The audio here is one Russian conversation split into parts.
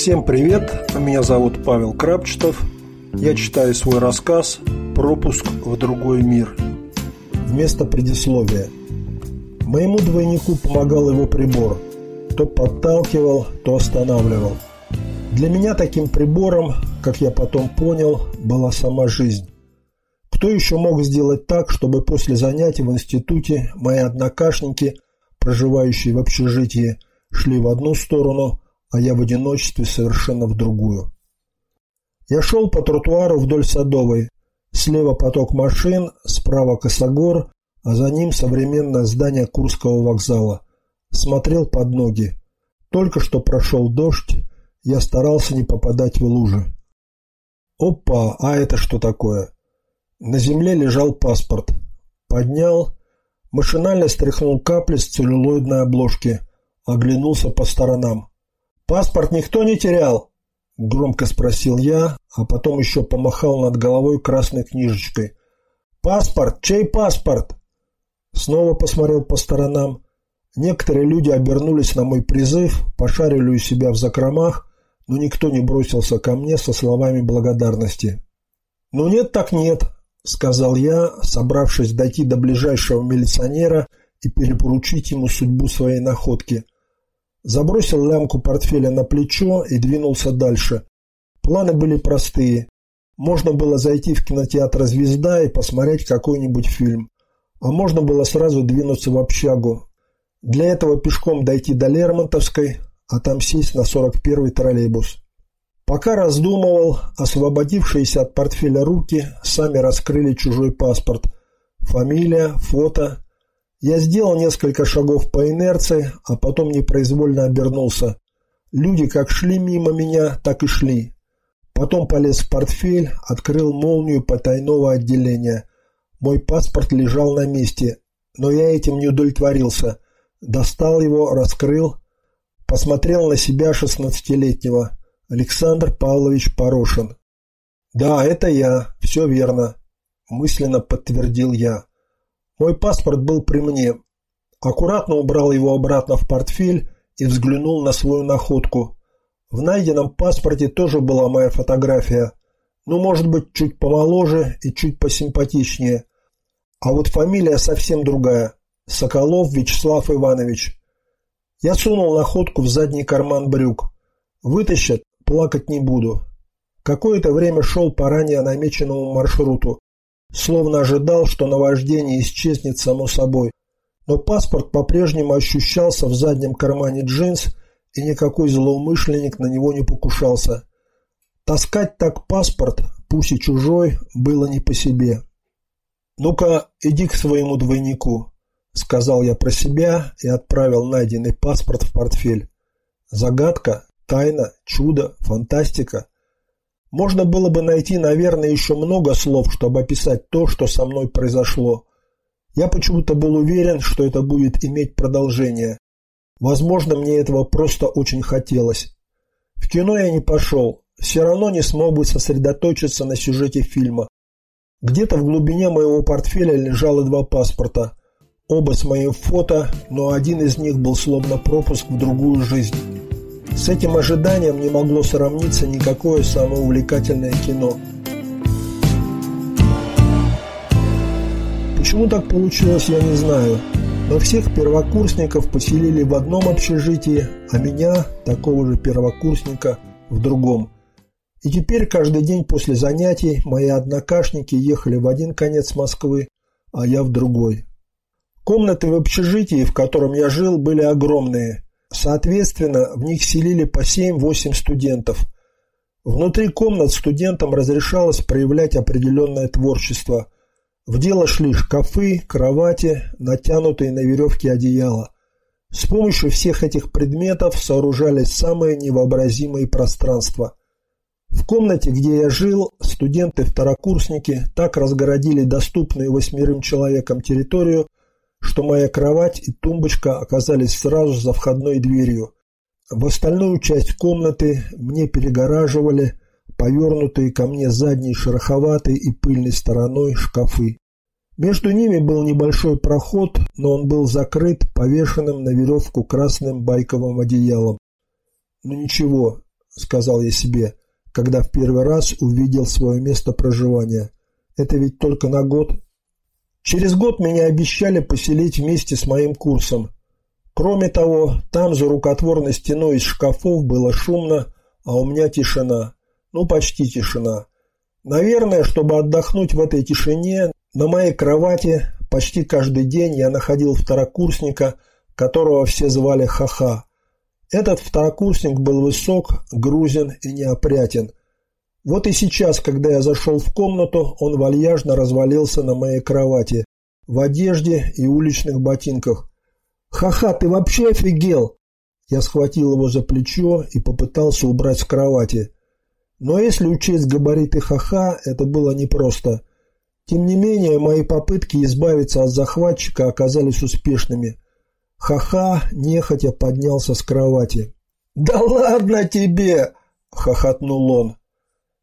Всем привет, меня зовут Павел Крапчетов. Я читаю свой рассказ «Пропуск в другой мир». Вместо предисловия. Моему двойнику помогал его прибор. То подталкивал, то останавливал. Для меня таким прибором, как я потом понял, была сама жизнь. Кто еще мог сделать так, чтобы после занятий в институте мои однокашники, проживающие в общежитии, шли в одну сторону, а я в одиночестве совершенно в другую. Я шел по тротуару вдоль Садовой. Слева поток машин, справа косогор, а за ним современное здание Курского вокзала. Смотрел под ноги. Только что прошел дождь, я старался не попадать в лужи. Опа, а это что такое? На земле лежал паспорт. Поднял, машинально стряхнул капли с целлюлоидной обложки, оглянулся по сторонам. «Паспорт никто не терял?» – громко спросил я, а потом еще помахал над головой красной книжечкой. «Паспорт? Чей паспорт?» Снова посмотрел по сторонам. Некоторые люди обернулись на мой призыв, пошарили у себя в закромах, но никто не бросился ко мне со словами благодарности. «Ну нет так нет», – сказал я, собравшись дойти до ближайшего милиционера и перепоручить ему судьбу своей находки. Забросил лямку портфеля на плечо и двинулся дальше. Планы были простые. Можно было зайти в кинотеатр «Звезда» и посмотреть какой-нибудь фильм. А можно было сразу двинуться в общагу. Для этого пешком дойти до Лермонтовской, а там сесть на 41-й троллейбус. Пока раздумывал, освободившиеся от портфеля руки сами раскрыли чужой паспорт. Фамилия, фото, я сделал несколько шагов по инерции, а потом непроизвольно обернулся. Люди как шли мимо меня, так и шли. Потом полез в портфель, открыл молнию потайного отделения. Мой паспорт лежал на месте, но я этим не удовлетворился. Достал его, раскрыл, посмотрел на себя шестнадцатилетнего. Александр Павлович Порошин. «Да, это я, все верно», – мысленно подтвердил я. Мой паспорт был при мне. Аккуратно убрал его обратно в портфель и взглянул на свою находку. В найденном паспорте тоже была моя фотография. Ну, может быть, чуть помоложе и чуть посимпатичнее. А вот фамилия совсем другая. Соколов Вячеслав Иванович. Я сунул находку в задний карман брюк. Вытащат, плакать не буду. Какое-то время шел по ранее намеченному маршруту словно ожидал, что наваждение исчезнет само собой. Но паспорт по-прежнему ощущался в заднем кармане джинс, и никакой злоумышленник на него не покушался. Таскать так паспорт, пусть и чужой, было не по себе. «Ну-ка, иди к своему двойнику», — сказал я про себя и отправил найденный паспорт в портфель. Загадка, тайна, чудо, фантастика. Можно было бы найти, наверное, еще много слов, чтобы описать то, что со мной произошло. Я почему-то был уверен, что это будет иметь продолжение. Возможно, мне этого просто очень хотелось. В кино я не пошел, все равно не смог бы сосредоточиться на сюжете фильма. Где-то в глубине моего портфеля лежало два паспорта. Оба с моим фото, но один из них был словно пропуск в другую жизнь. С этим ожиданием не могло сравниться никакое самое увлекательное кино. Почему так получилось, я не знаю. Но всех первокурсников поселили в одном общежитии, а меня, такого же первокурсника, в другом. И теперь каждый день после занятий мои однокашники ехали в один конец Москвы, а я в другой. Комнаты в общежитии, в котором я жил, были огромные – Соответственно, в них селили по 7-8 студентов. Внутри комнат студентам разрешалось проявлять определенное творчество. В дело шли шкафы, кровати, натянутые на веревке одеяла. С помощью всех этих предметов сооружались самые невообразимые пространства. В комнате, где я жил, студенты-второкурсники так разгородили доступную восьмерым человекам территорию, что моя кровать и тумбочка оказались сразу за входной дверью. В остальную часть комнаты мне перегораживали повернутые ко мне задней шероховатой и пыльной стороной шкафы. Между ними был небольшой проход, но он был закрыт повешенным на веревку красным байковым одеялом. Но ничего, сказал я себе, когда в первый раз увидел свое место проживания. Это ведь только на год. Через год меня обещали поселить вместе с моим курсом. Кроме того, там за рукотворной стеной из шкафов было шумно, а у меня тишина. Ну, почти тишина. Наверное, чтобы отдохнуть в этой тишине, на моей кровати почти каждый день я находил второкурсника, которого все звали Хаха. Этот второкурсник был высок, грузин и неопрятен. Вот и сейчас, когда я зашел в комнату, он вальяжно развалился на моей кровати, в одежде и уличных ботинках. «Ха-ха, ты вообще офигел!» Я схватил его за плечо и попытался убрать с кровати. Но если учесть габариты ха-ха, это было непросто. Тем не менее, мои попытки избавиться от захватчика оказались успешными. Ха-ха нехотя поднялся с кровати. «Да ладно тебе!» – хохотнул он.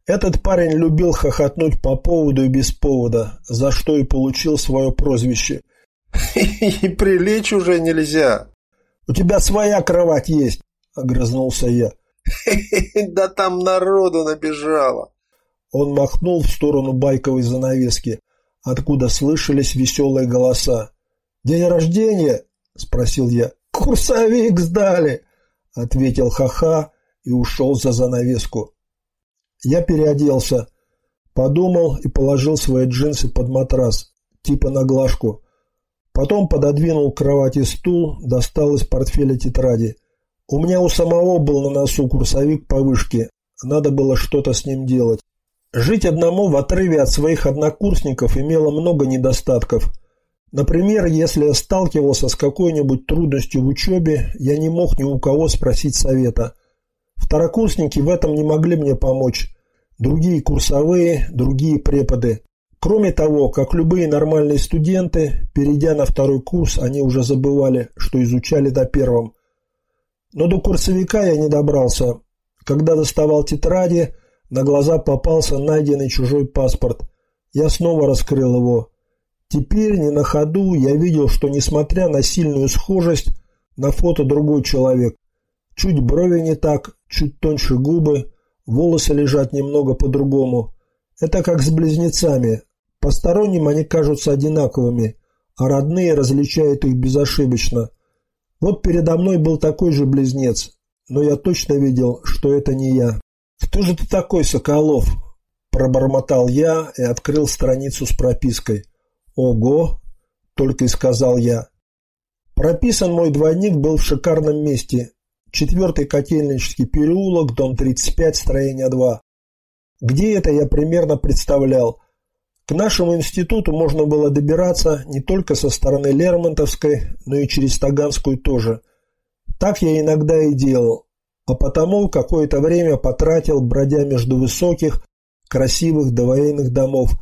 Этот парень любил хохотнуть по поводу и без повода, за что и получил свое прозвище. «И прилечь уже нельзя!» «У тебя своя кровать есть!» – огрызнулся я. «Да там народу набежало!» Он махнул в сторону байковой занавески, откуда слышались веселые голоса. «День рождения?» – спросил я. «Курсовик сдали!» – ответил Ха-Ха и ушел за занавеску. Я переоделся, подумал и положил свои джинсы под матрас, типа на глажку. Потом пододвинул к кровати стул, достал из портфеля тетради. У меня у самого был на носу курсовик по вышке, надо было что-то с ним делать. Жить одному в отрыве от своих однокурсников имело много недостатков. Например, если я сталкивался с какой-нибудь трудностью в учебе, я не мог ни у кого спросить совета. Второкурсники в этом не могли мне помочь. Другие курсовые, другие преподы. Кроме того, как любые нормальные студенты, перейдя на второй курс, они уже забывали, что изучали до первом. Но до курсовика я не добрался. Когда доставал тетради, на глаза попался найденный чужой паспорт. Я снова раскрыл его. Теперь не на ходу я видел, что несмотря на сильную схожесть, на фото другой человек. Чуть брови не так, чуть тоньше губы, волосы лежат немного по-другому. Это как с близнецами. Посторонним они кажутся одинаковыми, а родные различают их безошибочно. Вот передо мной был такой же близнец, но я точно видел, что это не я. «Кто же ты такой, Соколов?» Пробормотал я и открыл страницу с пропиской. «Ого!» – только и сказал я. Прописан мой двойник был в шикарном месте. Четвертый котельнический переулок, дом 35, строение 2. Где это я примерно представлял. К нашему институту можно было добираться не только со стороны Лермонтовской, но и через Таганскую тоже. Так я иногда и делал а потому какое-то время потратил, бродя между высоких, красивых довоенных домов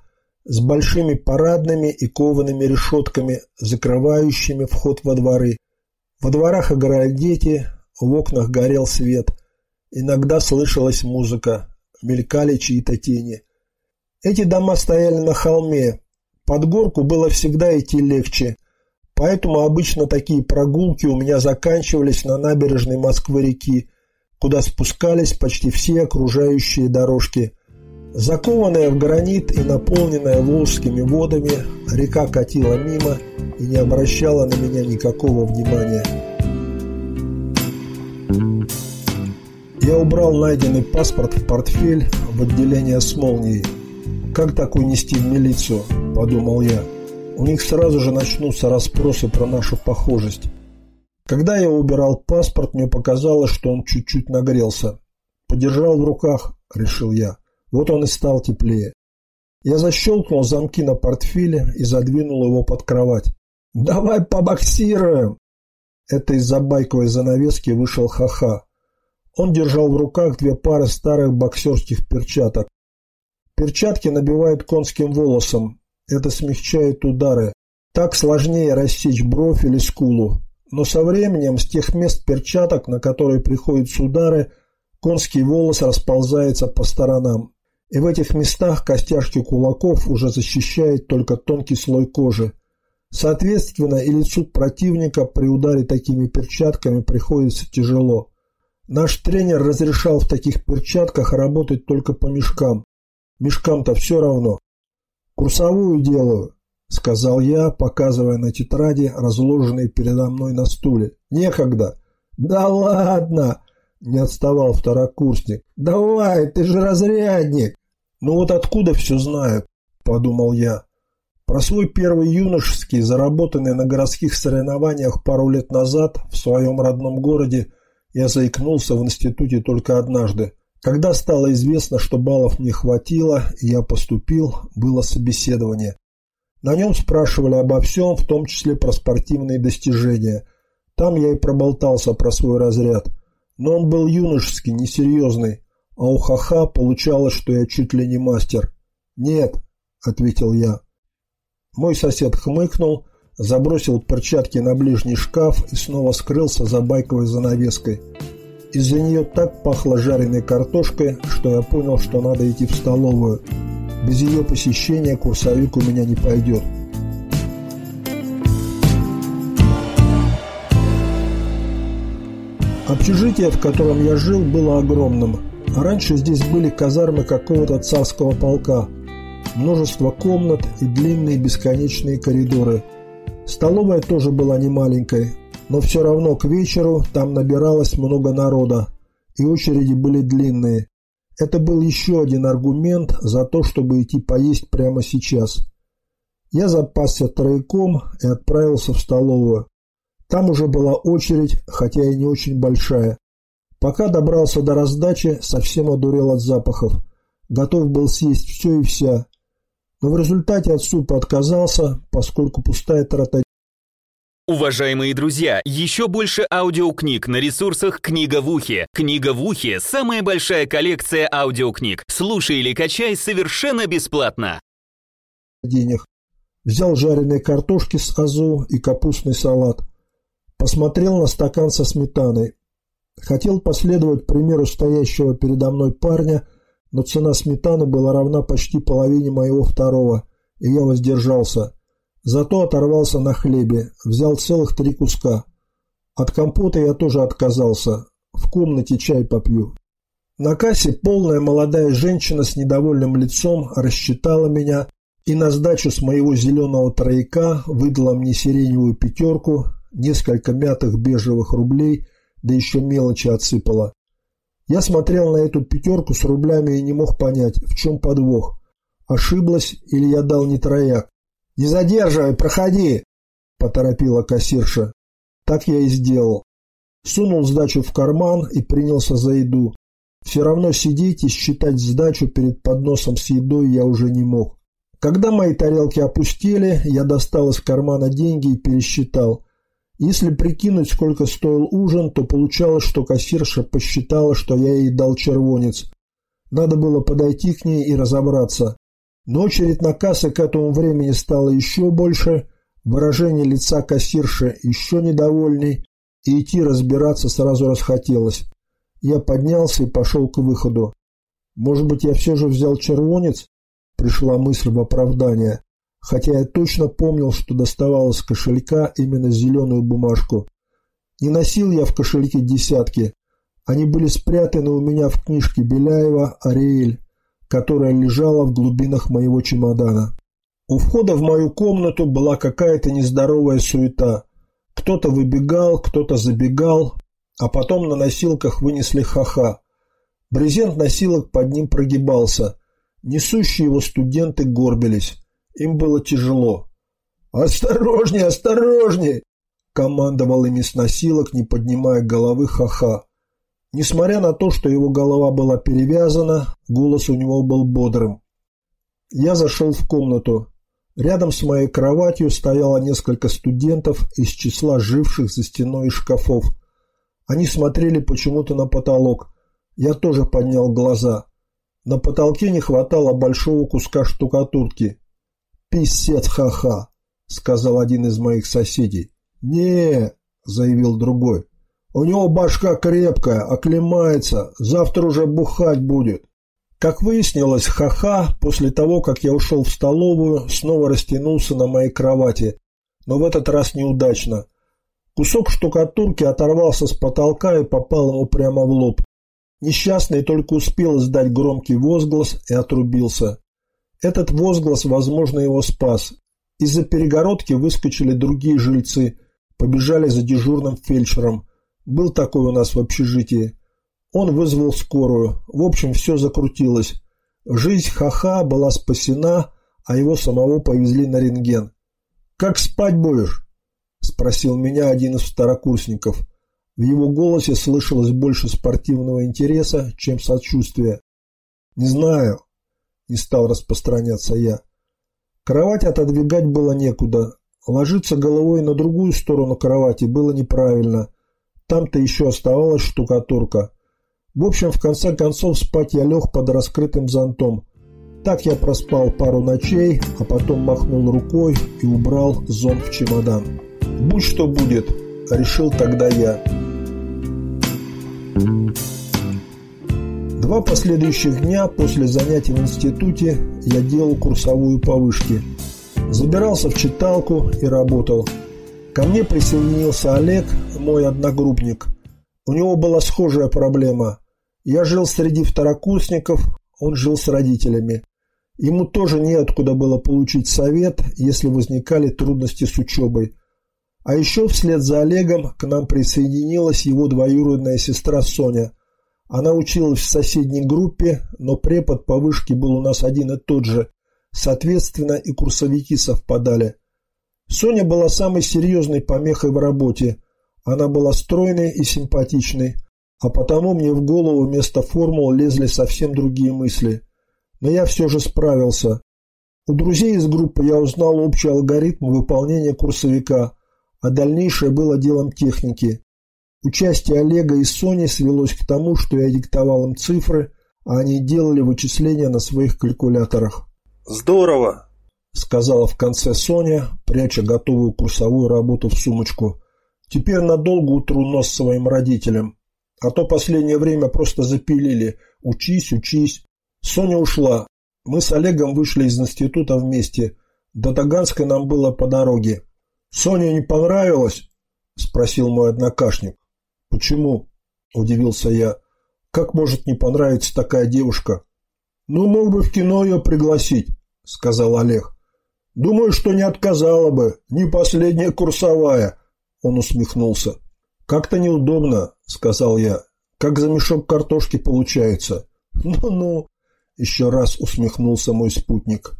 с большими парадными и коваными решетками, закрывающими вход во дворы. Во дворах играли дети, в окнах горел свет. Иногда слышалась музыка, мелькали чьи-то тени. Эти дома стояли на холме. Под горку было всегда идти легче, поэтому обычно такие прогулки у меня заканчивались на набережной Москвы-реки, куда спускались почти все окружающие дорожки. Закованная в гранит и наполненная волжскими водами, река катила мимо и не обращала на меня никакого внимания. Я убрал найденный паспорт в портфель в отделение с молнией. «Как такой нести в милицию?» – подумал я. «У них сразу же начнутся расспросы про нашу похожесть». Когда я убирал паспорт, мне показалось, что он чуть-чуть нагрелся. Подержал в руках, решил я. Вот он и стал теплее. Я защелкнул замки на портфеле и задвинул его под кровать. «Давай побоксируем!» Это из-за байковой занавески вышел ха-ха. Он держал в руках две пары старых боксерских перчаток. Перчатки набивают конским волосом. Это смягчает удары. Так сложнее рассечь бровь или скулу. Но со временем с тех мест перчаток, на которые приходят удары, конский волос расползается по сторонам. И в этих местах костяшки кулаков уже защищает только тонкий слой кожи. Соответственно, и лицу противника при ударе такими перчатками приходится тяжело. Наш тренер разрешал в таких перчатках работать только по мешкам. Мешкам-то все равно. Курсовую делаю, сказал я, показывая на тетради, разложенные передо мной на стуле. Некогда. Да ладно, не отставал второкурсник. Давай, ты же разрядник. Ну вот откуда все знаю, подумал я. Про свой первый юношеский, заработанный на городских соревнованиях пару лет назад в своем родном городе, я заикнулся в институте только однажды. Когда стало известно, что баллов не хватило, я поступил, было собеседование. На нем спрашивали обо всем, в том числе про спортивные достижения. Там я и проболтался про свой разряд. Но он был юношеский, несерьезный, а у ха-ха получалось, что я чуть ли не мастер. «Нет», — ответил я. Мой сосед хмыкнул, забросил перчатки на ближний шкаф и снова скрылся за байковой занавеской. Из-за нее так пахло жареной картошкой, что я понял, что надо идти в столовую. Без ее посещения курсовик у меня не пойдет. Общежитие, в котором я жил, было огромным. Раньше здесь были казармы какого-то царского полка. Множество комнат и длинные бесконечные коридоры – Столовая тоже была не маленькой, но все равно к вечеру там набиралось много народа, и очереди были длинные. Это был еще один аргумент за то, чтобы идти поесть прямо сейчас. Я запасся троеком и отправился в столовую. Там уже была очередь, хотя и не очень большая. Пока добрался до раздачи, совсем одурел от запахов. Готов был съесть все и вся, но в результате от супа отказался, поскольку пустая трата Уважаемые друзья, еще больше аудиокниг на ресурсах «Книга в ухе». «Книга в ухе» — самая большая коллекция аудиокниг. Слушай или качай совершенно бесплатно. Денег. Взял жареные картошки с азу и капустный салат. Посмотрел на стакан со сметаной. Хотел последовать примеру стоящего передо мной парня, но цена сметаны была равна почти половине моего второго, и я воздержался. Зато оторвался на хлебе, взял целых три куска. От компота я тоже отказался. В комнате чай попью. На кассе полная молодая женщина с недовольным лицом рассчитала меня и на сдачу с моего зеленого трояка выдала мне сиреневую пятерку, несколько мятых бежевых рублей, да еще мелочи отсыпала. Я смотрел на эту пятерку с рублями и не мог понять, в чем подвох. Ошиблась или я дал не трояк. «Не задерживай, проходи!» – поторопила кассирша. Так я и сделал. Сунул сдачу в карман и принялся за еду. Все равно сидеть и считать сдачу перед подносом с едой я уже не мог. Когда мои тарелки опустили, я достал из кармана деньги и пересчитал. Если прикинуть, сколько стоил ужин, то получалось, что кассирша посчитала, что я ей дал червонец. Надо было подойти к ней и разобраться. Но очередь на кассы к этому времени стала еще больше, выражение лица кассирши еще недовольней, и идти разбираться сразу расхотелось. Я поднялся и пошел к выходу. Может быть, я все же взял червонец? Пришла мысль в оправдание хотя я точно помнил, что доставал из кошелька именно зеленую бумажку. Не носил я в кошельке десятки. Они были спрятаны у меня в книжке Беляева «Ариэль», которая лежала в глубинах моего чемодана. У входа в мою комнату была какая-то нездоровая суета. Кто-то выбегал, кто-то забегал, а потом на носилках вынесли ха-ха. Брезент носилок под ним прогибался. Несущие его студенты горбились. Им было тяжело. «Осторожней, осторожней!» командовал ими с носилок, не поднимая головы ха-ха. Несмотря на то, что его голова была перевязана, голос у него был бодрым. Я зашел в комнату. Рядом с моей кроватью стояло несколько студентов из числа живших за стеной шкафов. Они смотрели почему-то на потолок. Я тоже поднял глаза. На потолке не хватало большого куска штукатурки. «Писец ха-ха», — сказал один из моих соседей. «Не», — заявил другой, — «у него башка крепкая, оклемается, завтра уже бухать будет». Как выяснилось, ха-ха, после того, как я ушел в столовую, снова растянулся на моей кровати, но в этот раз неудачно. Кусок штукатурки оторвался с потолка и попал ему прямо в лоб. Несчастный только успел издать громкий возглас и отрубился. Этот возглас, возможно, его спас. Из-за перегородки выскочили другие жильцы, побежали за дежурным фельдшером. Был такой у нас в общежитии. Он вызвал скорую. В общем, все закрутилось. Жизнь Хаха была спасена, а его самого повезли на рентген. «Как спать будешь?» – спросил меня один из второкурсников. В его голосе слышалось больше спортивного интереса, чем сочувствия. «Не знаю», – не стал распространяться я. Кровать отодвигать было некуда. Ложиться головой на другую сторону кровати было неправильно. Там-то еще оставалась штукатурка. В общем, в конце концов, спать я лег под раскрытым зонтом. Так я проспал пару ночей, а потом махнул рукой и убрал зонт в чемодан. «Будь что будет», — решил тогда я. Два последующих дня после занятий в институте я делал курсовую по вышке. Забирался в читалку и работал. Ко мне присоединился Олег, мой одногруппник. У него была схожая проблема. Я жил среди второкурсников, он жил с родителями. Ему тоже неоткуда было получить совет, если возникали трудности с учебой. А еще вслед за Олегом к нам присоединилась его двоюродная сестра Соня. Она училась в соседней группе, но препод по вышке был у нас один и тот же. Соответственно, и курсовики совпадали. Соня была самой серьезной помехой в работе. Она была стройной и симпатичной, а потому мне в голову вместо формул лезли совсем другие мысли – но я все же справился. У друзей из группы я узнал общий алгоритм выполнения курсовика, а дальнейшее было делом техники. Участие Олега и Сони свелось к тому, что я диктовал им цифры, а они делали вычисления на своих калькуляторах. «Здорово!» — сказала в конце Соня, пряча готовую курсовую работу в сумочку. «Теперь надолго утру нос своим родителям. А то последнее время просто запилили. Учись, учись. Соня ушла. Мы с Олегом вышли из института вместе. До Таганска нам было по дороге. «Соня не понравилось?» – спросил мой однокашник. «Почему?» – удивился я. «Как может не понравиться такая девушка?» «Ну, мог бы в кино ее пригласить», – сказал Олег. «Думаю, что не отказала бы. Не последняя курсовая», – он усмехнулся. «Как-то неудобно», – сказал я. «Как за мешок картошки получается». «Ну-ну», еще раз усмехнулся мой спутник.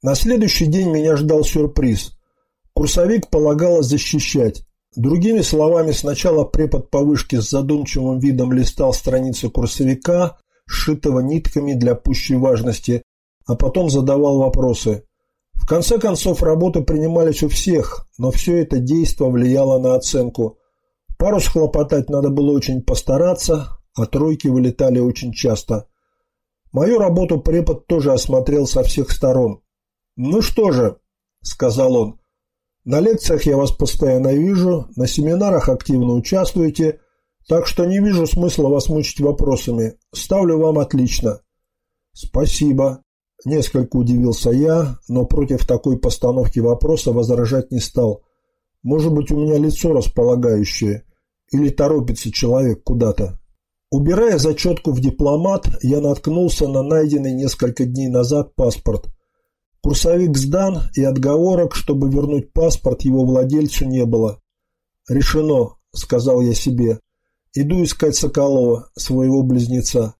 На следующий день меня ждал сюрприз. Курсовик полагалось защищать. Другими словами, сначала препод по вышке с задумчивым видом листал страницы курсовика, сшитого нитками для пущей важности, а потом задавал вопросы. В конце концов, работы принимались у всех, но все это действо влияло на оценку. Пару схлопотать надо было очень постараться, а тройки вылетали очень часто – Мою работу препод тоже осмотрел со всех сторон. «Ну что же», — сказал он, — «на лекциях я вас постоянно вижу, на семинарах активно участвуете, так что не вижу смысла вас мучить вопросами. Ставлю вам отлично». «Спасибо», — несколько удивился я, но против такой постановки вопроса возражать не стал. «Может быть, у меня лицо располагающее, или торопится человек куда-то». Убирая зачетку в дипломат, я наткнулся на найденный несколько дней назад паспорт. Курсовик сдан, и отговорок, чтобы вернуть паспорт, его владельцу не было. «Решено», — сказал я себе. «Иду искать Соколова, своего близнеца».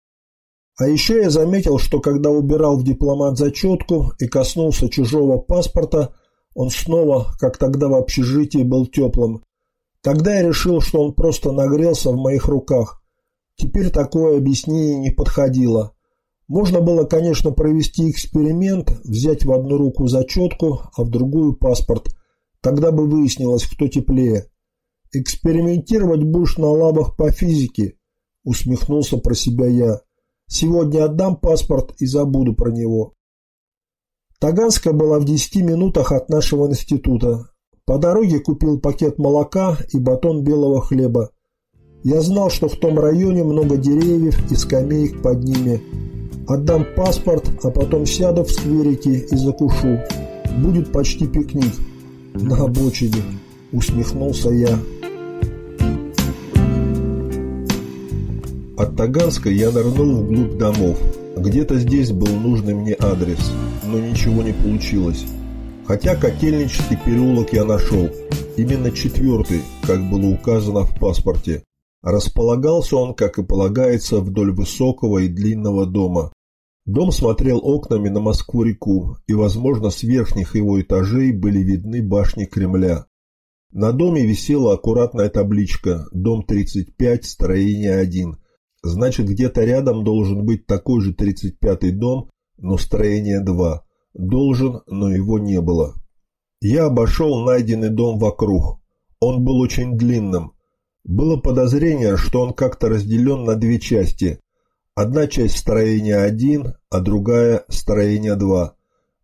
А еще я заметил, что когда убирал в дипломат зачетку и коснулся чужого паспорта, он снова, как тогда в общежитии, был теплым. Тогда я решил, что он просто нагрелся в моих руках. Теперь такое объяснение не подходило. Можно было, конечно, провести эксперимент, взять в одну руку зачетку, а в другую паспорт. Тогда бы выяснилось, кто теплее. «Экспериментировать будешь на лабах по физике», – усмехнулся про себя я. «Сегодня отдам паспорт и забуду про него». Таганская была в 10 минутах от нашего института. По дороге купил пакет молока и батон белого хлеба. Я знал, что в том районе много деревьев и скамеек под ними. Отдам паспорт, а потом сяду в скверике и закушу. Будет почти пикник. На обочине. Усмехнулся я. От Таганска я нырнул вглубь домов. Где-то здесь был нужный мне адрес, но ничего не получилось. Хотя Котельнический переулок я нашел. Именно четвертый, как было указано в паспорте. Располагался он, как и полагается, вдоль высокого и длинного дома. Дом смотрел окнами на Москву-реку, и, возможно, с верхних его этажей были видны башни Кремля. На доме висела аккуратная табличка «Дом 35, строение 1». Значит, где-то рядом должен быть такой же 35-й дом, но строение 2. Должен, но его не было. Я обошел найденный дом вокруг. Он был очень длинным. Было подозрение, что он как-то разделен на две части. Одна часть строения 1, а другая строения 2.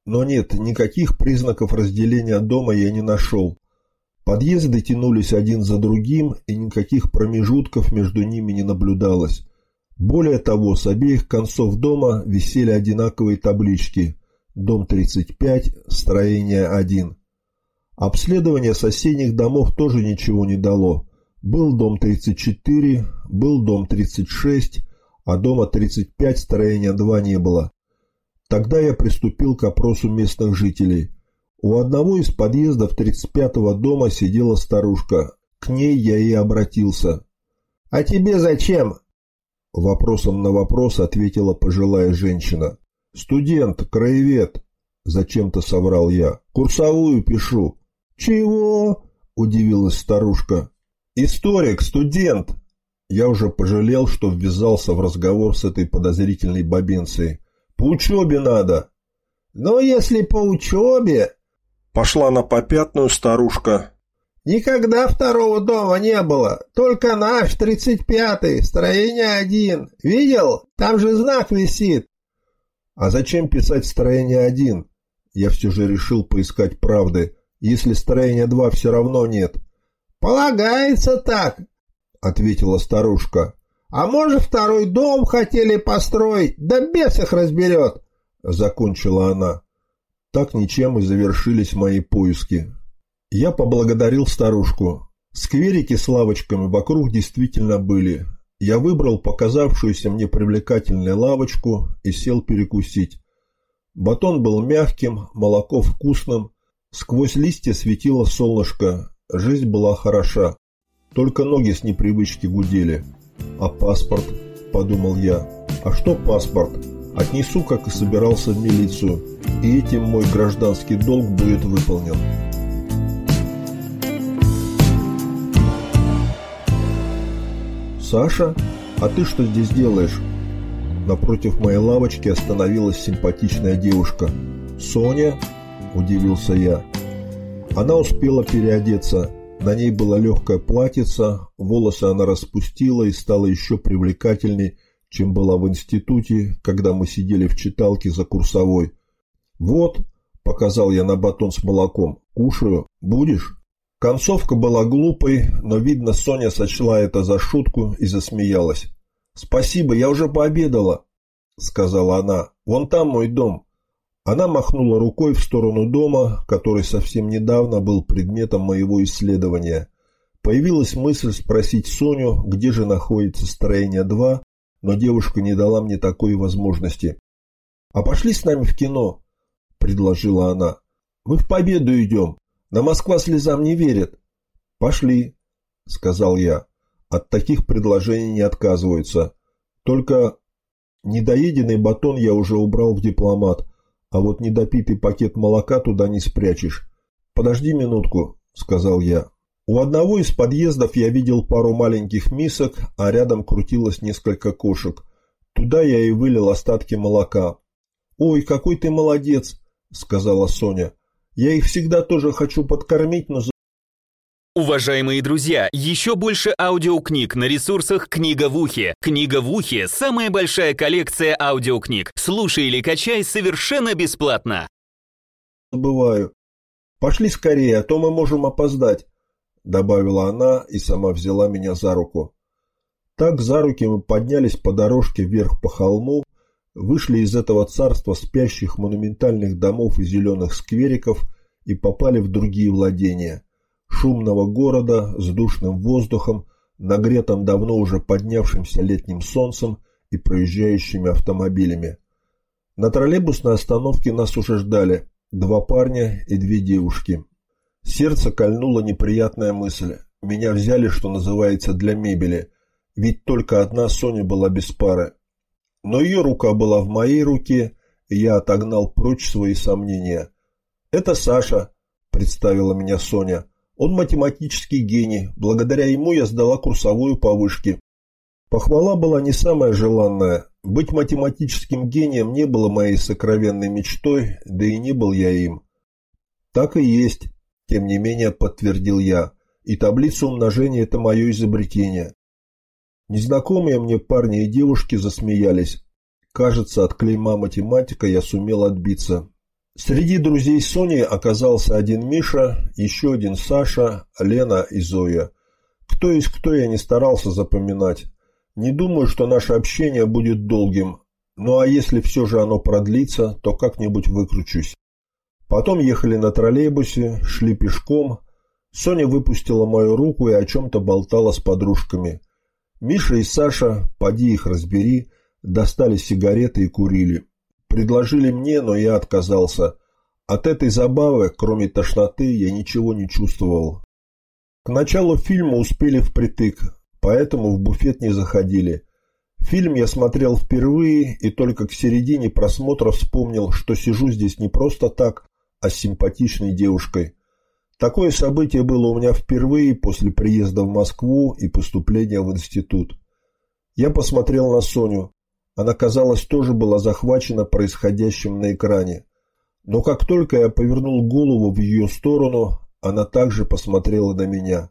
Но нет, никаких признаков разделения дома я не нашел. Подъезды тянулись один за другим, и никаких промежутков между ними не наблюдалось. Более того, с обеих концов дома висели одинаковые таблички дом 35, строение 1. Обследование соседних домов тоже ничего не дало. Был дом 34, был дом 36, а дома 35 строения 2 не было. Тогда я приступил к опросу местных жителей. У одного из подъездов 35-го дома сидела старушка. К ней я и обратился. «А тебе зачем?» Вопросом на вопрос ответила пожилая женщина. «Студент, краевед», — зачем-то соврал я. «Курсовую пишу». «Чего?» — удивилась старушка. «Историк, студент!» Я уже пожалел, что ввязался в разговор с этой подозрительной бабенцией. «По учебе надо!» «Но если по учебе...» Пошла на попятную старушка. «Никогда второго дома не было. Только наш, тридцать пятый, строение один. Видел? Там же знак висит. А зачем писать строение 1? Я все же решил поискать правды, если строение 2 все равно нет. Полагается так, ответила старушка. А может, второй дом хотели построить, да бес их разберет, закончила она. Так ничем и завершились мои поиски. Я поблагодарил старушку. Скверики с лавочками вокруг действительно были, я выбрал показавшуюся мне привлекательную лавочку и сел перекусить. Батон был мягким, молоко вкусным, сквозь листья светило солнышко, жизнь была хороша. Только ноги с непривычки гудели. А паспорт, подумал я. А что паспорт? Отнесу, как и собирался в милицию, и этим мой гражданский долг будет выполнен. «Саша, а ты что здесь делаешь?» Напротив моей лавочки остановилась симпатичная девушка. «Соня?» – удивился я. Она успела переодеться. На ней было легкое платьице, волосы она распустила и стала еще привлекательней, чем была в институте, когда мы сидели в читалке за курсовой. «Вот», – показал я на батон с молоком, – «кушаю. Будешь?» Концовка была глупой, но, видно, Соня сочла это за шутку и засмеялась. «Спасибо, я уже пообедала», — сказала она. «Вон там мой дом». Она махнула рукой в сторону дома, который совсем недавно был предметом моего исследования. Появилась мысль спросить Соню, где же находится строение 2, но девушка не дала мне такой возможности. «А пошли с нами в кино», — предложила она. «Мы в победу идем. На Москва слезам не верит. Пошли, сказал я. От таких предложений не отказываются. Только недоеденный батон я уже убрал в дипломат, а вот недопитый пакет молока туда не спрячешь. Подожди минутку, сказал я. У одного из подъездов я видел пару маленьких мисок, а рядом крутилось несколько кошек. Туда я и вылил остатки молока. «Ой, какой ты молодец!» — сказала Соня. Я их всегда тоже хочу подкормить, но... Уважаемые друзья, еще больше аудиокниг на ресурсах «Книга в ухе». «Книга в ухе» — самая большая коллекция аудиокниг. Слушай или качай совершенно бесплатно. Забываю. Пошли скорее, а то мы можем опоздать, добавила она и сама взяла меня за руку. Так за руки мы поднялись по дорожке вверх по холму, вышли из этого царства спящих монументальных домов и зеленых сквериков и попали в другие владения. Шумного города с душным воздухом, нагретом давно уже поднявшимся летним солнцем и проезжающими автомобилями. На троллейбусной остановке нас уже ждали два парня и две девушки. Сердце кольнула неприятная мысль. Меня взяли, что называется, для мебели, ведь только одна Соня была без пары. Но ее рука была в моей руке, и я отогнал прочь свои сомнения. «Это Саша», — представила меня Соня. «Он математический гений. Благодаря ему я сдала курсовую по вышке». Похвала была не самая желанная. Быть математическим гением не было моей сокровенной мечтой, да и не был я им. Так и есть, тем не менее подтвердил я, и таблица умножения – это мое изобретение. Незнакомые мне парни и девушки засмеялись. Кажется, от клейма математика я сумел отбиться. Среди друзей Сони оказался один Миша, еще один Саша, Лена и Зоя. Кто есть кто, я не старался запоминать. Не думаю, что наше общение будет долгим. Ну а если все же оно продлится, то как-нибудь выкручусь. Потом ехали на троллейбусе, шли пешком. Соня выпустила мою руку и о чем-то болтала с подружками. Миша и Саша, поди их разбери, достали сигареты и курили. Предложили мне, но я отказался. От этой забавы, кроме тошноты, я ничего не чувствовал. К началу фильма успели впритык, поэтому в буфет не заходили. Фильм я смотрел впервые и только к середине просмотра вспомнил, что сижу здесь не просто так, а с симпатичной девушкой. Такое событие было у меня впервые после приезда в Москву и поступления в институт. Я посмотрел на Соню. Она, казалось, тоже была захвачена происходящим на экране. Но как только я повернул голову в ее сторону, она также посмотрела на меня.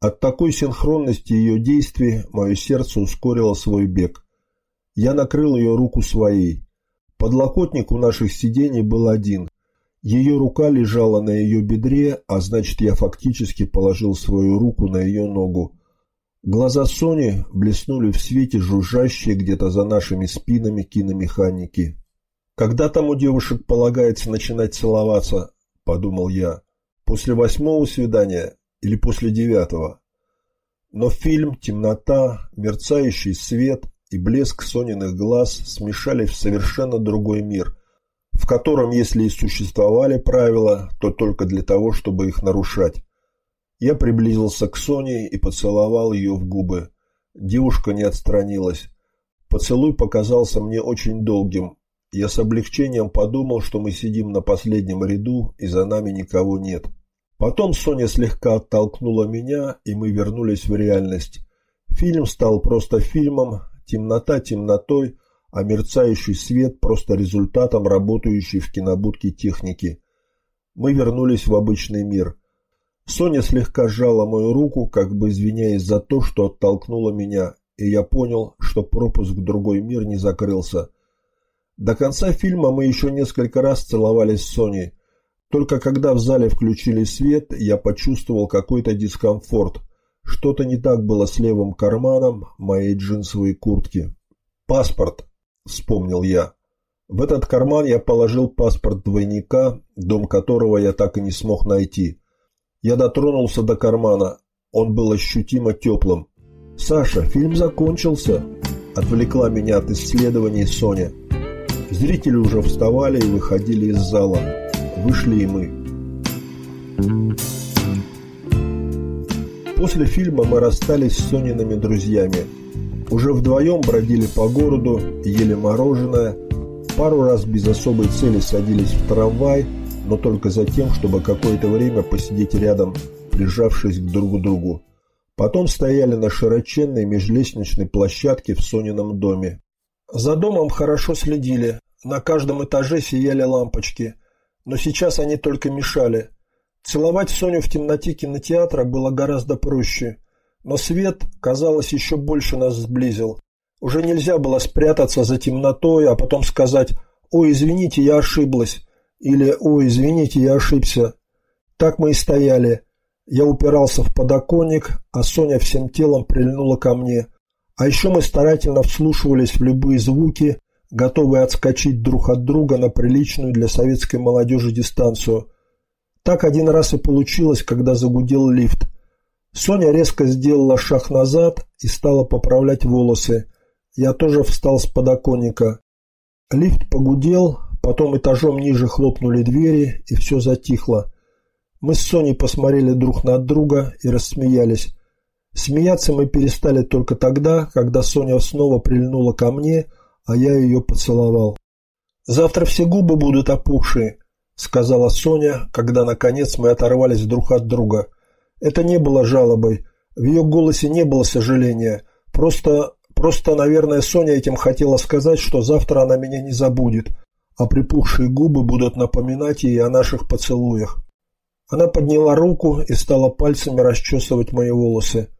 От такой синхронности ее действий мое сердце ускорило свой бег. Я накрыл ее руку своей. Подлокотник у наших сидений был один. Ее рука лежала на ее бедре, а значит я фактически положил свою руку на ее ногу. Глаза Сони блеснули в свете жужжащие где-то за нашими спинами киномеханики. «Когда там у девушек полагается начинать целоваться?» – подумал я. «После восьмого свидания или после девятого. Но фильм, темнота, мерцающий свет и блеск Сониных глаз смешали в совершенно другой мир, в котором, если и существовали правила, то только для того, чтобы их нарушать. Я приблизился к Соне и поцеловал ее в губы. Девушка не отстранилась. Поцелуй показался мне очень долгим. Я с облегчением подумал, что мы сидим на последнем ряду и за нами никого нет. Потом Соня слегка оттолкнула меня, и мы вернулись в реальность. Фильм стал просто фильмом, темнота темнотой, а мерцающий свет просто результатом работающей в кинобудке техники. Мы вернулись в обычный мир. Соня слегка сжала мою руку, как бы извиняясь за то, что оттолкнула меня, и я понял, что пропуск в другой мир не закрылся. До конца фильма мы еще несколько раз целовались с Соней, только когда в зале включили свет, я почувствовал какой-то дискомфорт. Что-то не так было с левым карманом моей джинсовой куртки. «Паспорт», — вспомнил я. В этот карман я положил паспорт двойника, дом которого я так и не смог найти. Я дотронулся до кармана. Он был ощутимо теплым. «Саша, фильм закончился», — отвлекла меня от исследований Соня. Зрители уже вставали и выходили из зала вышли и мы. После фильма мы расстались с Сониными друзьями. Уже вдвоем бродили по городу, ели мороженое, пару раз без особой цели садились в трамвай, но только за тем, чтобы какое-то время посидеть рядом, прижавшись к друг другу. Потом стояли на широченной межлестничной площадке в Сонином доме. За домом хорошо следили, на каждом этаже сияли лампочки – но сейчас они только мешали. Целовать Соню в темноте кинотеатра было гораздо проще, но свет, казалось, еще больше нас сблизил. Уже нельзя было спрятаться за темнотой, а потом сказать «Ой, извините, я ошиблась» или «Ой, извините, я ошибся». Так мы и стояли. Я упирался в подоконник, а Соня всем телом прильнула ко мне. А еще мы старательно вслушивались в любые звуки, готовые отскочить друг от друга на приличную для советской молодежи дистанцию. Так один раз и получилось, когда загудел лифт. Соня резко сделала шаг назад и стала поправлять волосы. Я тоже встал с подоконника. Лифт погудел, потом этажом ниже хлопнули двери, и все затихло. Мы с Соней посмотрели друг на друга и рассмеялись. Смеяться мы перестали только тогда, когда Соня снова прильнула ко мне, а я ее поцеловал. «Завтра все губы будут опухшие», — сказала Соня, когда, наконец, мы оторвались друг от друга. Это не было жалобой. В ее голосе не было сожаления. Просто, просто, наверное, Соня этим хотела сказать, что завтра она меня не забудет, а припухшие губы будут напоминать ей о наших поцелуях. Она подняла руку и стала пальцами расчесывать мои волосы.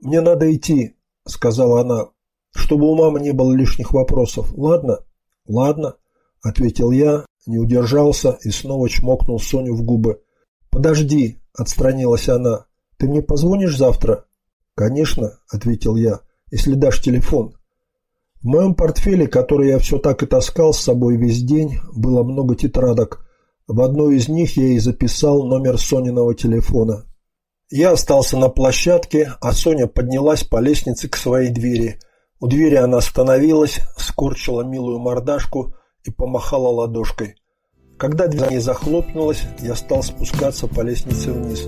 «Мне надо идти», — сказала она, — «чтобы у мамы не было лишних вопросов. Ладно?» «Ладно», — ответил я, не удержался и снова чмокнул Соню в губы. «Подожди», — отстранилась она, — «ты мне позвонишь завтра?» «Конечно», — ответил я, — «если дашь телефон». В моем портфеле, который я все так и таскал с собой весь день, было много тетрадок. В одной из них я и записал номер Сониного телефона. Я остался на площадке, а Соня поднялась по лестнице к своей двери. У двери она остановилась, скорчила милую мордашку и помахала ладошкой. Когда дверь не захлопнулась, я стал спускаться по лестнице вниз.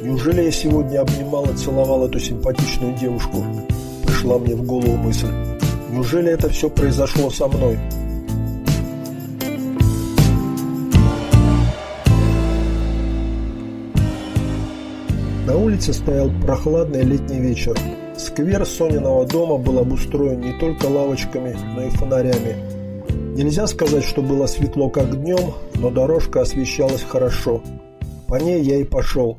Неужели я сегодня обнимал и целовал эту симпатичную девушку? Пришла мне в голову мысль. Неужели это все произошло со мной? На улице стоял прохладный летний вечер. Сквер Сониного дома был обустроен не только лавочками, но и фонарями. Нельзя сказать, что было светло как днем, но дорожка освещалась хорошо. По ней я и пошел.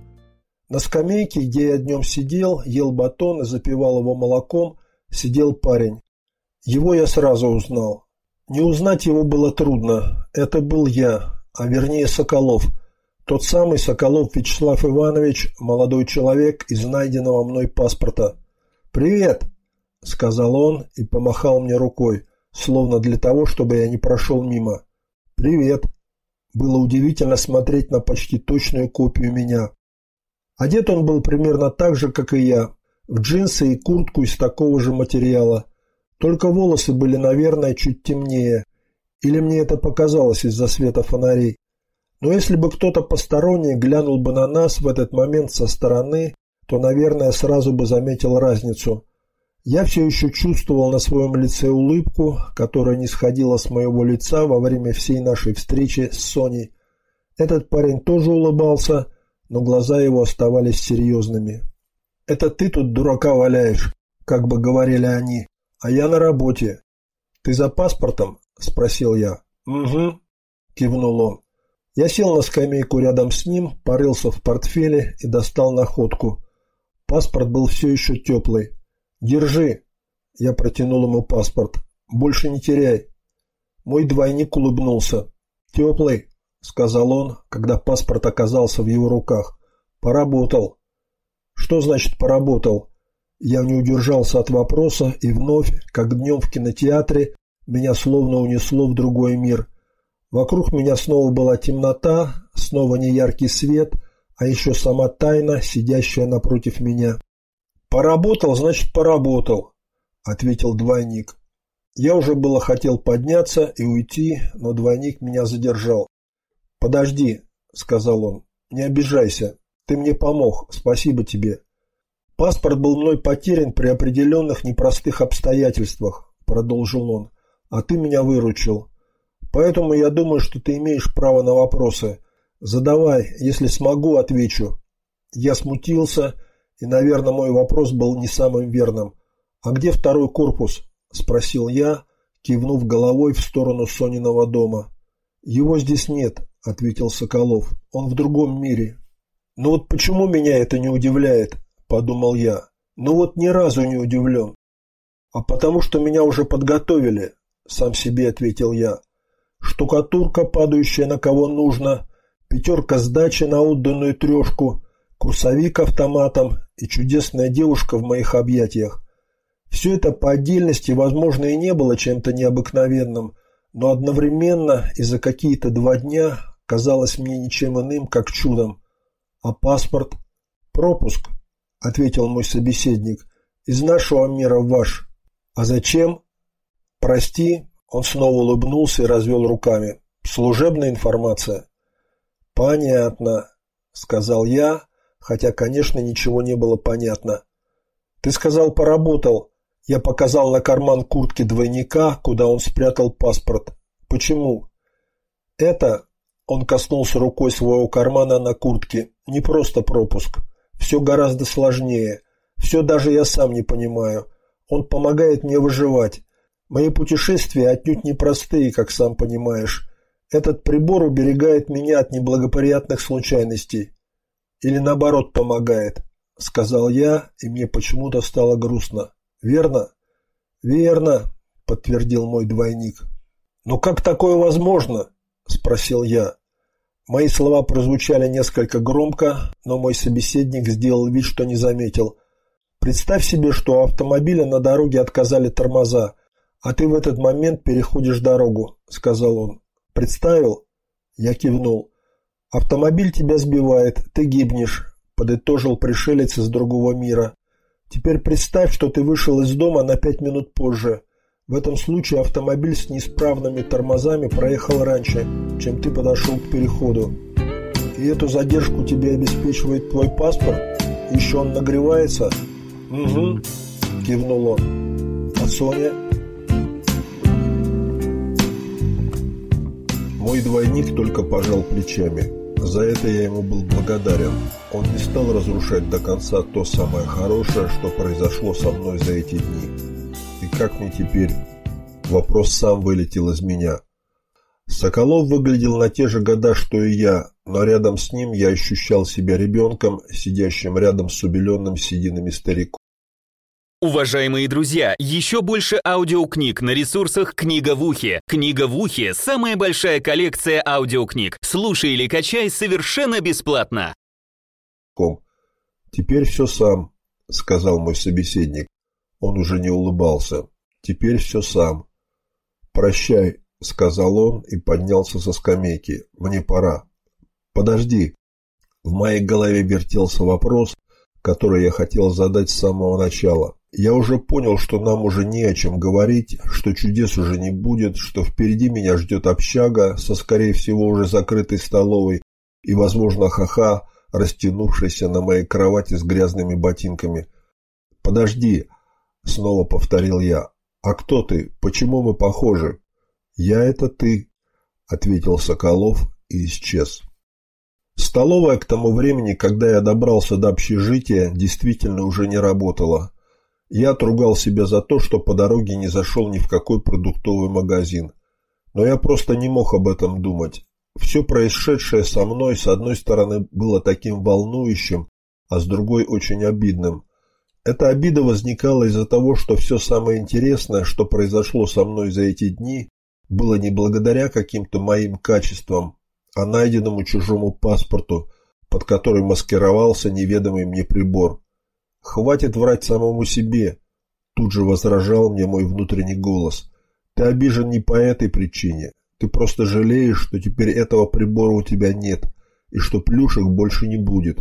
На скамейке, где я днем сидел, ел батон и запивал его молоком, сидел парень. Его я сразу узнал. Не узнать его было трудно. Это был я, а вернее Соколов – тот самый Соколов Вячеслав Иванович, молодой человек из найденного мной паспорта. «Привет!» – сказал он и помахал мне рукой, словно для того, чтобы я не прошел мимо. «Привет!» Было удивительно смотреть на почти точную копию меня. Одет он был примерно так же, как и я, в джинсы и куртку из такого же материала. Только волосы были, наверное, чуть темнее. Или мне это показалось из-за света фонарей. Но если бы кто-то посторонний глянул бы на нас в этот момент со стороны, то, наверное, сразу бы заметил разницу. Я все еще чувствовал на своем лице улыбку, которая не сходила с моего лица во время всей нашей встречи с Соней. Этот парень тоже улыбался, но глаза его оставались серьезными. «Это ты тут дурака валяешь», — как бы говорили они, — «а я на работе». «Ты за паспортом?» — спросил я. «Угу», — кивнул он. Я сел на скамейку рядом с ним, порылся в портфеле и достал находку. Паспорт был все еще теплый. «Держи!» Я протянул ему паспорт. «Больше не теряй!» Мой двойник улыбнулся. «Теплый!» — сказал он, когда паспорт оказался в его руках. «Поработал!» «Что значит «поработал»?» Я не удержался от вопроса, и вновь, как днем в кинотеатре, меня словно унесло в другой мир — Вокруг меня снова была темнота, снова неяркий свет, а еще сама тайна, сидящая напротив меня. «Поработал, значит, поработал», — ответил двойник. Я уже было хотел подняться и уйти, но двойник меня задержал. «Подожди», — сказал он, — «не обижайся. Ты мне помог, спасибо тебе». «Паспорт был мной потерян при определенных непростых обстоятельствах», — продолжил он, — «а ты меня выручил. Поэтому я думаю, что ты имеешь право на вопросы. Задавай, если смогу, отвечу. Я смутился, и, наверное, мой вопрос был не самым верным. «А где второй корпус?» – спросил я, кивнув головой в сторону Сониного дома. «Его здесь нет», – ответил Соколов. «Он в другом мире». «Ну вот почему меня это не удивляет?» – подумал я. «Ну вот ни разу не удивлен». «А потому что меня уже подготовили», – сам себе ответил я штукатурка, падающая на кого нужно, пятерка сдачи на отданную трешку, курсовик автоматом и чудесная девушка в моих объятиях. Все это по отдельности, возможно, и не было чем-то необыкновенным, но одновременно и за какие-то два дня казалось мне ничем иным, как чудом. А паспорт? Пропуск. – ответил мой собеседник. «Из нашего мира в ваш». «А зачем?» «Прости», – он снова улыбнулся и развел руками. «Служебная информация». «Понятно», – сказал я, хотя, конечно, ничего не было понятно. «Ты сказал, поработал». Я показал на карман куртки двойника, куда он спрятал паспорт. «Почему?» «Это...» – он коснулся рукой своего кармана на куртке. «Не просто пропуск. Все гораздо сложнее. Все даже я сам не понимаю. Он помогает мне выживать. Мои путешествия отнюдь не простые, как сам понимаешь. Этот прибор уберегает меня от неблагоприятных случайностей. Или наоборот помогает, сказал я, и мне почему-то стало грустно. Верно? Верно, подтвердил мой двойник. Но как такое возможно? спросил я. Мои слова прозвучали несколько громко, но мой собеседник сделал вид, что не заметил. Представь себе, что у автомобиля на дороге отказали тормоза, а ты в этот момент переходишь дорогу, сказал он. Представил? Я кивнул. Автомобиль тебя сбивает, ты гибнешь, подытожил пришелец из другого мира. Теперь представь, что ты вышел из дома на пять минут позже. В этом случае автомобиль с неисправными тормозами проехал раньше, чем ты подошел к переходу. И эту задержку тебе обеспечивает твой паспорт? Еще он нагревается? Угу, кивнул он. А Соня? Мой двойник только пожал плечами. За это я ему был благодарен. Он не стал разрушать до конца то самое хорошее, что произошло со мной за эти дни. Как мне теперь? Вопрос сам вылетел из меня. Соколов выглядел на те же года, что и я, но рядом с ним я ощущал себя ребенком, сидящим рядом с убеленным сединами стариком. Уважаемые друзья, еще больше аудиокниг на ресурсах «Книга в ухе». «Книга в ухе» — самая большая коллекция аудиокниг. Слушай или качай совершенно бесплатно. «Теперь все сам», — сказал мой собеседник. Он уже не улыбался. «Теперь все сам». «Прощай», — сказал он и поднялся со скамейки. «Мне пора». «Подожди». В моей голове вертелся вопрос, который я хотел задать с самого начала. Я уже понял, что нам уже не о чем говорить, что чудес уже не будет, что впереди меня ждет общага со, скорее всего, уже закрытой столовой и, возможно, ха-ха, растянувшийся на моей кровати с грязными ботинками. «Подожди», — снова повторил я. «А кто ты? Почему мы похожи?» «Я — это ты», — ответил Соколов и исчез. Столовая к тому времени, когда я добрался до общежития, действительно уже не работала. Я отругал себя за то, что по дороге не зашел ни в какой продуктовый магазин. Но я просто не мог об этом думать. Все происшедшее со мной, с одной стороны, было таким волнующим, а с другой очень обидным. Эта обида возникала из-за того, что все самое интересное, что произошло со мной за эти дни, было не благодаря каким-то моим качествам, а найденному чужому паспорту, под который маскировался неведомый мне прибор. «Хватит врать самому себе», – тут же возражал мне мой внутренний голос. «Ты обижен не по этой причине. Ты просто жалеешь, что теперь этого прибора у тебя нет, и что плюшек больше не будет».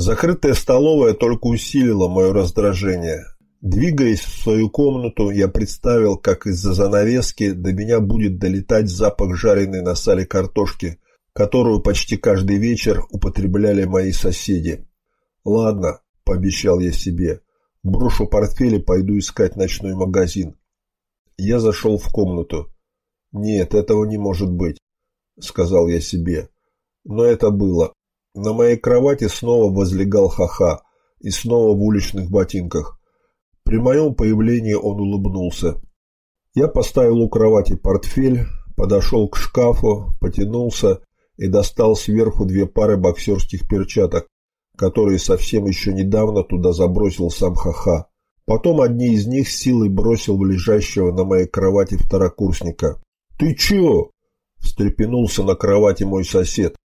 Закрытая столовая только усилила мое раздражение. Двигаясь в свою комнату, я представил, как из-за занавески до меня будет долетать запах жареной на сале картошки, которую почти каждый вечер употребляли мои соседи. Ладно, пообещал я себе. Брошу портфель и пойду искать ночной магазин. Я зашел в комнату. Нет, этого не может быть, сказал я себе. Но это было. На моей кровати снова возлегал ха-ха и снова в уличных ботинках. При моем появлении он улыбнулся. Я поставил у кровати портфель, подошел к шкафу, потянулся и достал сверху две пары боксерских перчаток, которые совсем еще недавно туда забросил сам Ха-Ха. Потом одни из них силой бросил в лежащего на моей кровати второкурсника. «Ты чё?» – встрепенулся на кровати мой сосед.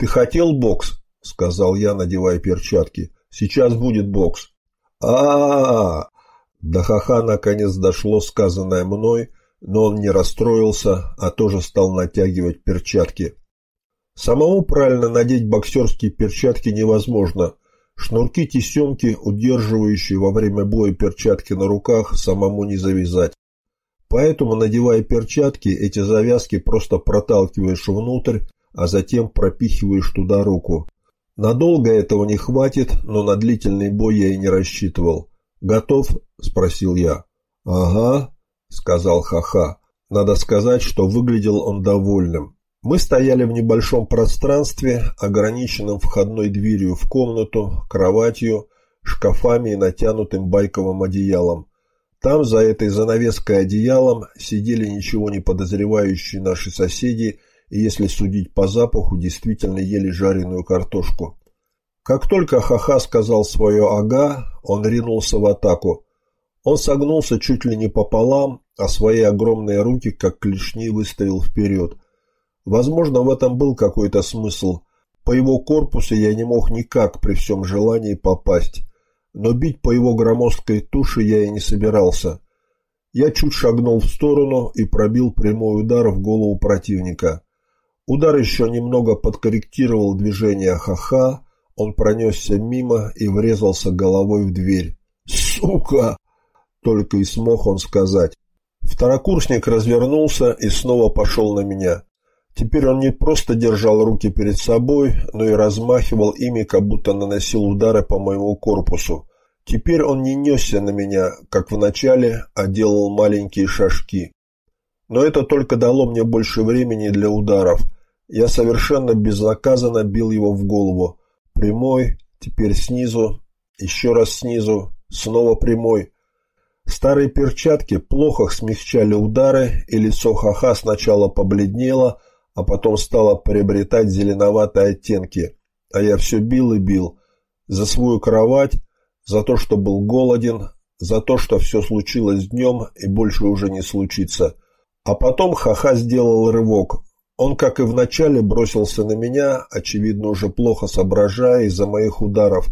«Ты хотел бокс?» – сказал я, надевая перчатки. «Сейчас будет бокс». а, -а, -а До Ха-Ха наконец дошло сказанное мной, но он не расстроился, а тоже стал натягивать перчатки. Самому правильно надеть боксерские перчатки невозможно. Шнурки тесемки, удерживающие во время боя перчатки на руках, самому не завязать. Поэтому, надевая перчатки, эти завязки просто проталкиваешь внутрь, а затем пропихиваешь туда руку. Надолго этого не хватит, но на длительный бой я и не рассчитывал. «Готов?» – спросил я. «Ага», – сказал Ха-Ха. Надо сказать, что выглядел он довольным. Мы стояли в небольшом пространстве, ограниченном входной дверью в комнату, кроватью, шкафами и натянутым байковым одеялом. Там, за этой занавеской одеялом, сидели ничего не подозревающие наши соседи и, если судить по запаху, действительно ели жареную картошку. Как только Хаха сказал свое «ага», он ринулся в атаку. Он согнулся чуть ли не пополам, а свои огромные руки, как клешни, выставил вперед. Возможно, в этом был какой-то смысл. По его корпусу я не мог никак при всем желании попасть но бить по его громоздкой туше я и не собирался. Я чуть шагнул в сторону и пробил прямой удар в голову противника. Удар еще немного подкорректировал движение ха-ха, он пронесся мимо и врезался головой в дверь. «Сука!» — только и смог он сказать. Второкурсник развернулся и снова пошел на меня. Теперь он не просто держал руки перед собой, но и размахивал ими, как будто наносил удары по моему корпусу. Теперь он не несся на меня, как в начале, а делал маленькие шажки. Но это только дало мне больше времени для ударов. Я совершенно безнаказанно бил его в голову. Прямой, теперь снизу, еще раз снизу, снова прямой. Старые перчатки плохо смягчали удары, и лицо Хаха сначала побледнело, а потом стало приобретать зеленоватые оттенки. А я все бил и бил. За свою кровать, за то, что был голоден, за то, что все случилось днем и больше уже не случится. А потом Хаха сделал рывок. Он, как и вначале, бросился на меня, очевидно, уже плохо соображая из-за моих ударов.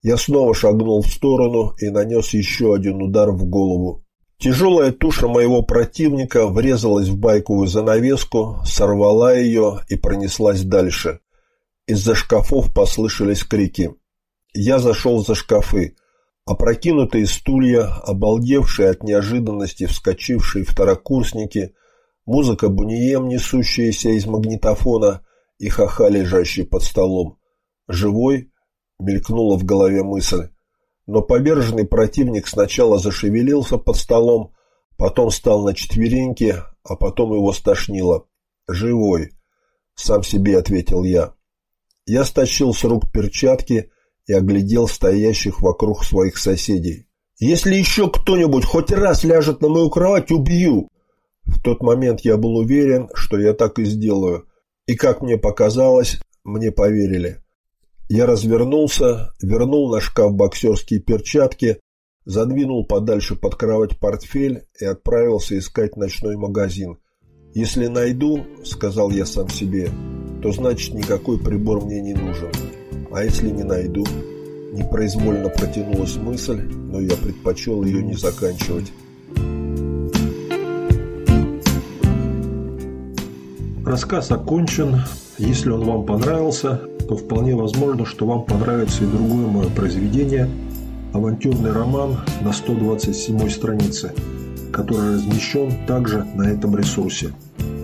Я снова шагнул в сторону и нанес еще один удар в голову. Тяжелая туша моего противника врезалась в байковую занавеску, сорвала ее и пронеслась дальше. Из-за шкафов послышались крики. Я зашел за шкафы. Опрокинутые стулья, обалдевшие от неожиданности вскочившие второкурсники, музыка бунием, несущаяся из магнитофона, и хаха, лежащий под столом. «Живой?» — мелькнула в голове мысль но поверженный противник сначала зашевелился под столом, потом стал на четвереньки, а потом его стошнило. «Живой», — сам себе ответил я. Я стащил с рук перчатки и оглядел стоящих вокруг своих соседей. «Если еще кто-нибудь хоть раз ляжет на мою кровать, убью!» В тот момент я был уверен, что я так и сделаю, и, как мне показалось, мне поверили. Я развернулся, вернул на шкаф боксерские перчатки, задвинул подальше под кровать портфель и отправился искать ночной магазин. «Если найду, — сказал я сам себе, — то значит никакой прибор мне не нужен. А если не найду?» Непроизвольно протянулась мысль, но я предпочел ее не заканчивать. Рассказ окончен. Если он вам понравился, то вполне возможно, что вам понравится и другое мое произведение «Авантюрный роман» на 127 странице, который размещен также на этом ресурсе –